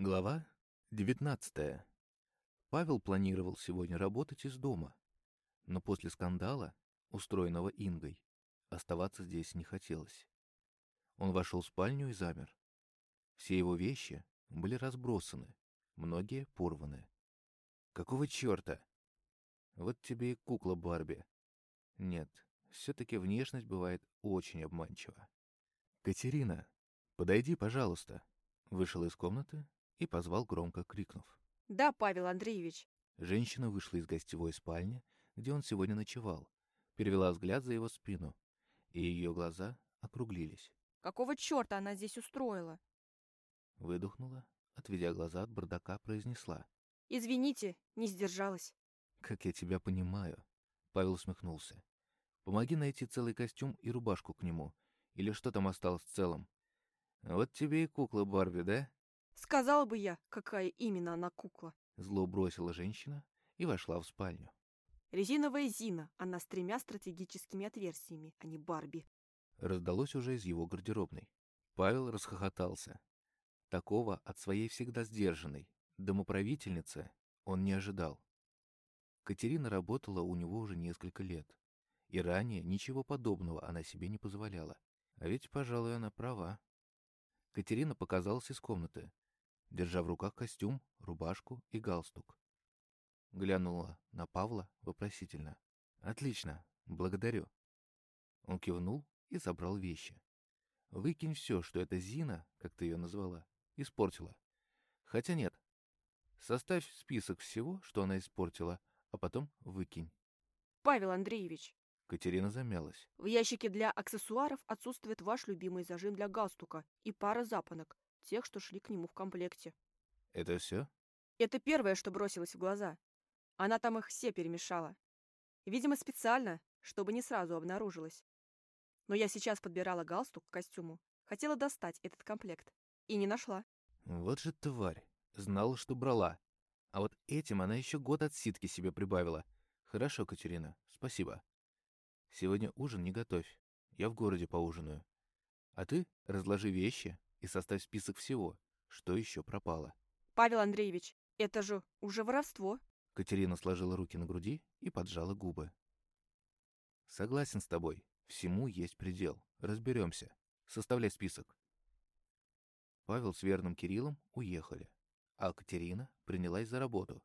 Глава 19. Павел планировал сегодня работать из дома, но после скандала, устроенного Ингой, оставаться здесь не хотелось. Он вошел в спальню и замер. Все его вещи были разбросаны, многие порваны. Какого черта? Вот тебе и кукла Барби. Нет, все-таки внешность бывает очень обманчива. «Катерина, подойди, пожалуйста», вышел из комнаты и позвал громко, крикнув. «Да, Павел Андреевич». Женщина вышла из гостевой спальни, где он сегодня ночевал, перевела взгляд за его спину, и ее глаза округлились. «Какого черта она здесь устроила?» Выдохнула, отведя глаза от бардака, произнесла. «Извините, не сдержалась». «Как я тебя понимаю», — Павел усмехнулся. «Помоги найти целый костюм и рубашку к нему, или что там осталось в целом. Вот тебе и кукла Барби, да?» Сказала бы я, какая именно она кукла. Зло бросила женщина и вошла в спальню. Резиновая Зина, она с тремя стратегическими отверстиями, а не Барби. Раздалось уже из его гардеробной. Павел расхохотался. Такого от своей всегда сдержанной домоправительницы он не ожидал. Катерина работала у него уже несколько лет, и ранее ничего подобного она себе не позволяла. А ведь, пожалуй, она права. Катерина показалась из комнаты, держа в руках костюм, рубашку и галстук. Глянула на Павла вопросительно. «Отлично, благодарю». Он кивнул и забрал вещи. «Выкинь все, что эта Зина, как ты ее назвала, испортила. Хотя нет. Составь список всего, что она испортила, а потом выкинь». «Павел Андреевич!» Катерина замялась. «В ящике для аксессуаров отсутствует ваш любимый зажим для галстука и пара запонок, тех, что шли к нему в комплекте». Это все? Это первое, что бросилось в глаза. Она там их все перемешала. Видимо, специально, чтобы не сразу обнаружилось. Но я сейчас подбирала галстук к костюму, хотела достать этот комплект. И не нашла. Вот же тварь. Знала, что брала. А вот этим она еще год отсидки себе прибавила. Хорошо, Катерина, спасибо. Сегодня ужин не готовь. Я в городе поужинаю. А ты разложи вещи и составь список всего, что еще пропало. Павел Андреевич, это же уже воровство. Катерина сложила руки на груди и поджала губы. Согласен с тобой. Всему есть предел. Разберемся. Составляй список. Павел с верным Кириллом уехали, а Катерина принялась за работу.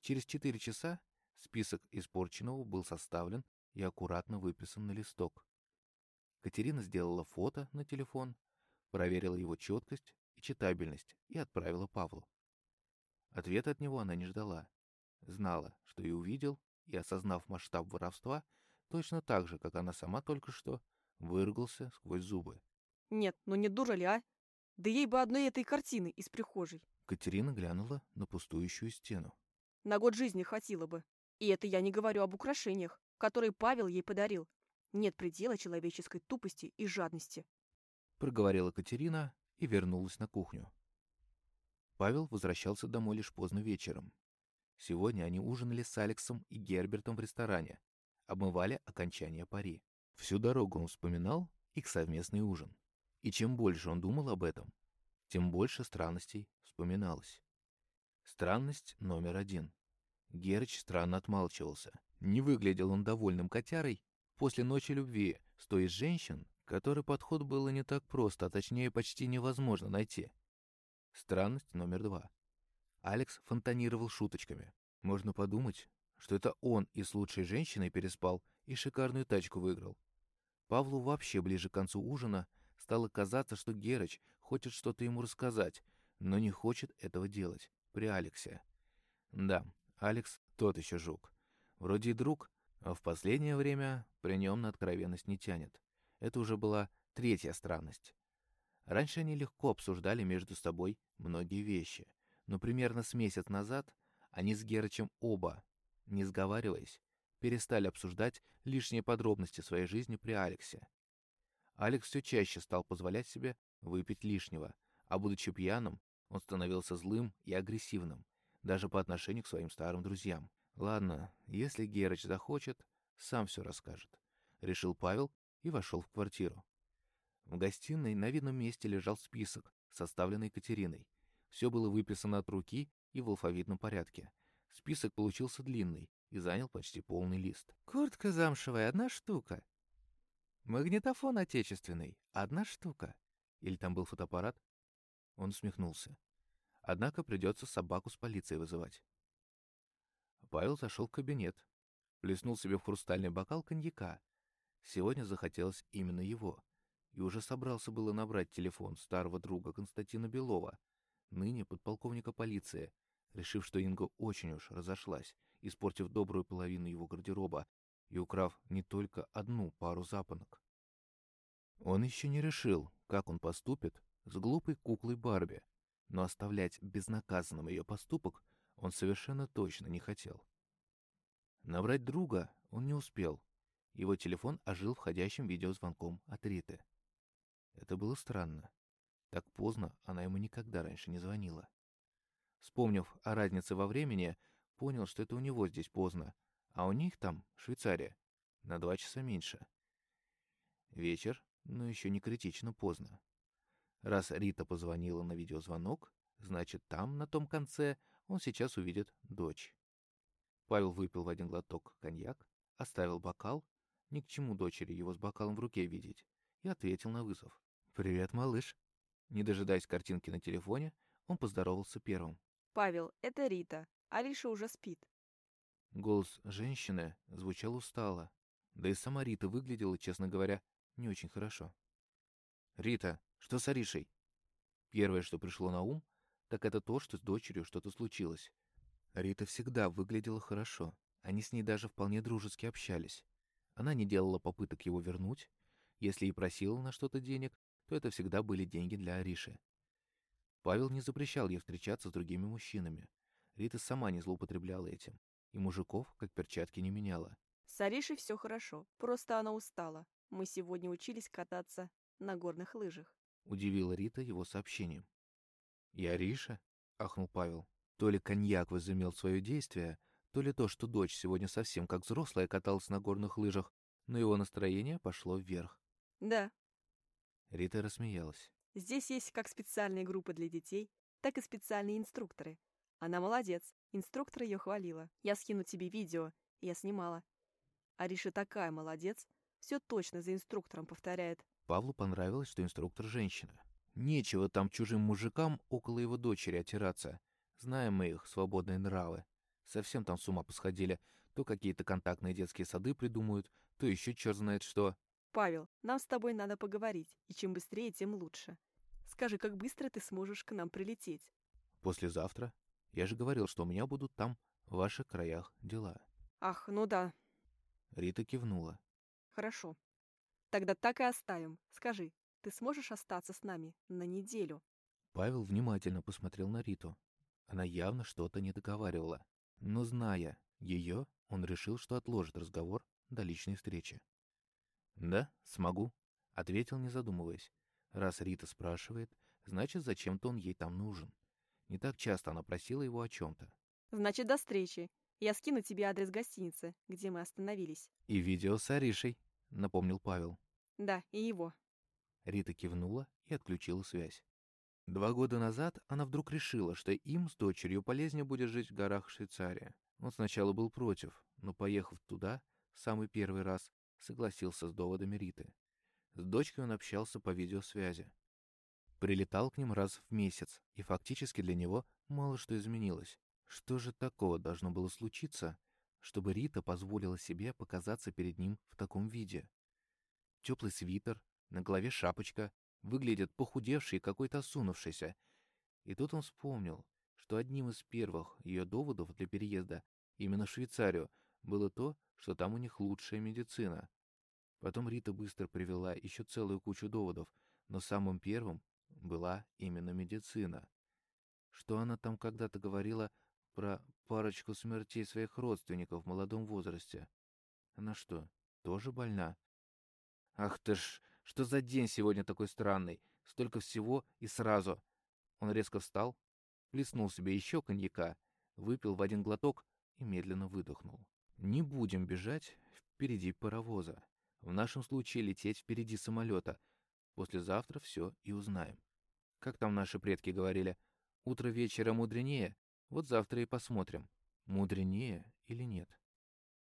Через четыре часа список испорченного был составлен и аккуратно выписан на листок. Катерина сделала фото на телефон, проверила его четкость и читабельность и отправила Павлу. Ответа от него она не ждала. Знала, что и увидел, и, осознав масштаб воровства, точно так же, как она сама только что, выругался сквозь зубы. «Нет, ну не дура ли, а? Да ей бы одной этой картины из прихожей». Катерина глянула на пустующую стену. «На год жизни хватило бы. И это я не говорю об украшениях, которые Павел ей подарил. Нет предела человеческой тупости и жадности». Проговорила Катерина, и вернулась на кухню. Павел возвращался домой лишь поздно вечером. Сегодня они ужинали с Алексом и Гербертом в ресторане, обмывали окончание пари. Всю дорогу он вспоминал их совместный ужин. И чем больше он думал об этом, тем больше странностей вспоминалось. Странность номер один. Герыч странно отмалчивался. Не выглядел он довольным котярой после ночи любви с той из женщин, который подход было не так просто, а точнее почти невозможно найти. Странность номер два. Алекс фонтанировал шуточками. Можно подумать, что это он и с лучшей женщиной переспал и шикарную тачку выиграл. Павлу вообще ближе к концу ужина стало казаться, что Герыч хочет что-то ему рассказать, но не хочет этого делать при Алексе. Да, Алекс тот еще жук. Вроде и друг, а в последнее время при нем на откровенность не тянет. Это уже была третья странность. Раньше они легко обсуждали между собой многие вещи, но примерно с месяц назад они с Герычем оба, не сговариваясь, перестали обсуждать лишние подробности своей жизни при Алексе. Алекс все чаще стал позволять себе выпить лишнего, а будучи пьяным, он становился злым и агрессивным, даже по отношению к своим старым друзьям. Ладно, если Герыч захочет, сам все расскажет, решил Павел и вошел в квартиру. В гостиной на видном месте лежал список, составленный Катериной. Все было выписано от руки и в алфавитном порядке. Список получился длинный и занял почти полный лист. Куртка замшевая — одна штука. Магнитофон отечественный — одна штука. Или там был фотоаппарат? Он усмехнулся. Однако придется собаку с полицией вызывать. Павел зашел в кабинет, плеснул себе в хрустальный бокал коньяка. Сегодня захотелось именно его. И уже собрался было набрать телефон старого друга Константина Белова, ныне подполковника полиции, решив, что Инга очень уж разошлась, испортив добрую половину его гардероба и украв не только одну пару запонок. Он еще не решил, как он поступит с глупой куклой Барби, но оставлять безнаказанным ее поступок он совершенно точно не хотел. Набрать друга он не успел. Его телефон ожил входящим видеозвонком от Риты. Это было странно. Так поздно она ему никогда раньше не звонила. Вспомнив о разнице во времени, понял, что это у него здесь поздно, а у них там, Швейцария, на два часа меньше. Вечер, но еще не критично поздно. Раз Рита позвонила на видеозвонок, значит, там, на том конце, он сейчас увидит дочь. Павел выпил в один глоток коньяк, оставил бокал, ни к чему дочери его с бокалом в руке видеть, и ответил на вызов. «Привет, малыш». Не дожидаясь картинки на телефоне, он поздоровался первым. «Павел, это Рита. Ариша уже спит». Голос женщины звучал устало, да и сама Рита выглядела, честно говоря, не очень хорошо. «Рита, что с Аришей?» Первое, что пришло на ум, так это то, что с дочерью что-то случилось. Рита всегда выглядела хорошо. Они с ней даже вполне дружески общались. Она не делала попыток его вернуть. Если и просила на что-то денег, то это всегда были деньги для Ариши. Павел не запрещал ей встречаться с другими мужчинами. Рита сама не злоупотребляла этим. И мужиков, как перчатки, не меняла. С Аришей все хорошо, просто она устала. Мы сегодня учились кататься на горных лыжах. Удивила Рита его сообщением. «И Ариша?» — ахнул Павел. То ли коньяк возымел свое действие, то ли то, что дочь сегодня совсем как взрослая каталась на горных лыжах, но его настроение пошло вверх. Да. Рита рассмеялась. Здесь есть как специальные группы для детей, так и специальные инструкторы. Она молодец, инструктор ее хвалила. Я скину тебе видео, я снимала. Ариша такая молодец, все точно за инструктором повторяет. Павлу понравилось, что инструктор женщина. Нечего там чужим мужикам около его дочери отираться. Знаем мы их, свободные нравы. Совсем там с ума посходили. То какие-то контактные детские сады придумают, то еще черт знает что. Павел, нам с тобой надо поговорить, и чем быстрее, тем лучше. Скажи, как быстро ты сможешь к нам прилететь? Послезавтра. Я же говорил, что у меня будут там, в ваших краях, дела. Ах, ну да. Рита кивнула. Хорошо. Тогда так и оставим. Скажи, ты сможешь остаться с нами на неделю?» Павел внимательно посмотрел на Риту. Она явно что-то не договаривала. Но, зная ее, он решил, что отложит разговор до личной встречи. «Да, смогу», — ответил, не задумываясь. Раз Рита спрашивает, значит, зачем-то он ей там нужен. Не так часто она просила его о чем-то. «Значит, до встречи. Я скину тебе адрес гостиницы, где мы остановились». «И видео с Аришей», — напомнил Павел. «Да, и его». Рита кивнула и отключила связь. Два года назад она вдруг решила, что им с дочерью полезнее будет жить в горах Швейцарии. Он сначала был против, но, поехав туда, самый первый раз, согласился с доводами Риты. С дочкой он общался по видеосвязи. Прилетал к ним раз в месяц, и фактически для него мало что изменилось. Что же такого должно было случиться, чтобы Рита позволила себе показаться перед ним в таком виде? Теплый свитер, на голове шапочка, выглядит похудевший и какой-то осунувшийся. И тут он вспомнил, что одним из первых ее доводов для переезда именно в Швейцарию было то, что там у них лучшая медицина. Потом Рита быстро привела еще целую кучу доводов, но самым первым была именно медицина. Что она там когда-то говорила про парочку смертей своих родственников в молодом возрасте? Она что, тоже больна? Ах ты ж, что за день сегодня такой странный? Столько всего и сразу. Он резко встал, плеснул себе еще коньяка, выпил в один глоток и медленно выдохнул. Не будем бежать впереди паровоза. В нашем случае лететь впереди самолета. Послезавтра все и узнаем. Как там наши предки говорили, Утро вечера мудренее, вот завтра и посмотрим, мудренее или нет.